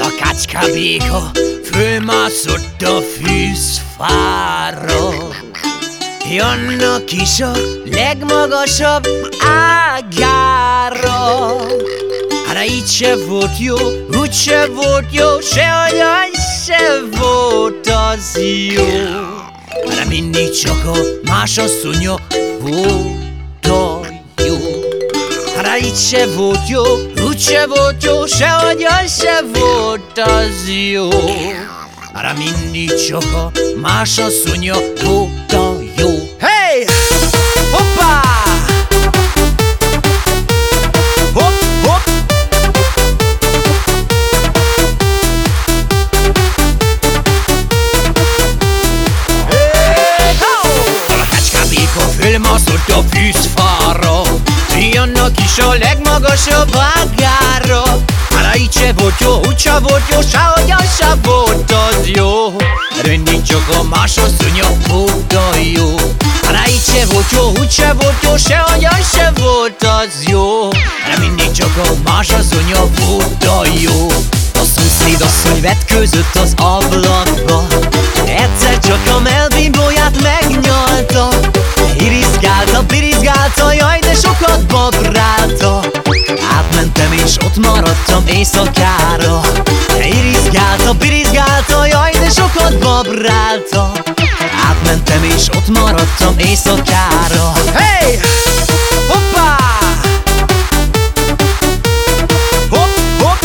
A kácska béka fölmászott a fűzfára Jannak is a legmagasabb ágára Hát így se volt jó, úgy se volt jó, sehogyan se volt az jó. Hát mindig csak a más asszonya volt Hát így se volt jó, úgy se volt jó, sehogyan se volt az jó Hát mindig csak a más asszonya volt a jó Hey! Hoppá! Hopp, hopp! A kácskabéka fölmászott a fűzfára Annak is a legmagasabb ágára. Hát így se volt jó, úgy se volt jó, sehogyan se volt az jó. Mindig csak a más asszonya volt a jó. Hát így se volt jó, úgy se volt jó, sehogyan se volt az jó. De mindig csak a más asszonya volt a jó. A szomszéd asszony vetkőzött az ablakba. Egyszer csak a melbimbóját Ott maradtam éjszakára Irizgálta, birizgálta, jaj, de sokat babrálta Átmentem és ott maradtam éjszakára Hey! Hoppá! Hopp, hopp!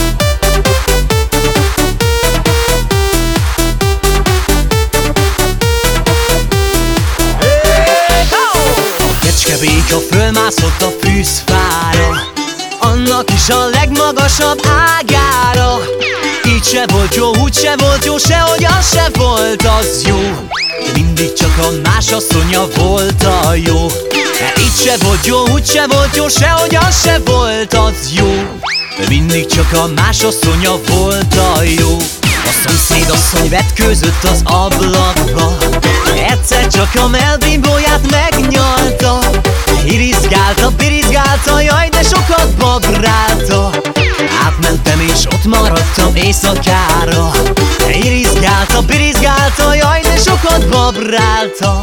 Kecskebéka fölmászott a fűzfára Annak is a legmagasabb ágára Így se volt jó, úgy se volt jó, sehogyan se volt az jó. Mindig csak a más asszonya volt a jó. Így se volt jó, úgy se volt jó, sehogyan se volt az jó. Mindig csak a más asszonya volt a jó. A szomszéd asszony vetkőzött az ablakba. Egyszer csak a melbimbóját megnyalta maradtam éjszakára Irizgálta, birizgálta, jaj, de sokat babrálta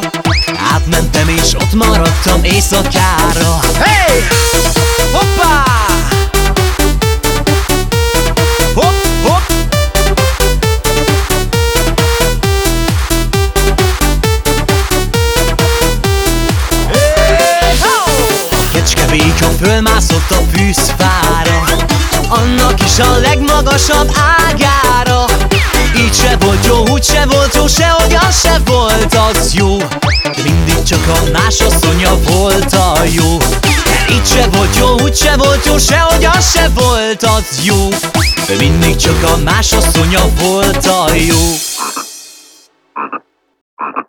Átmentem és ott maradtam éjszakára Hey! Hoppá! Hopp, hopp! Kecskebéka fölmászott a fűzfára Annak is a legmagasabb ágára. Így se volt jó, úgy se volt jó, sehogyan se volt az jó. Mindig csak a más asszonya volt a jó. De így se volt jó, úgy se volt jó, sehogyan se volt az jó. Mindig csak a más asszonya volt a jó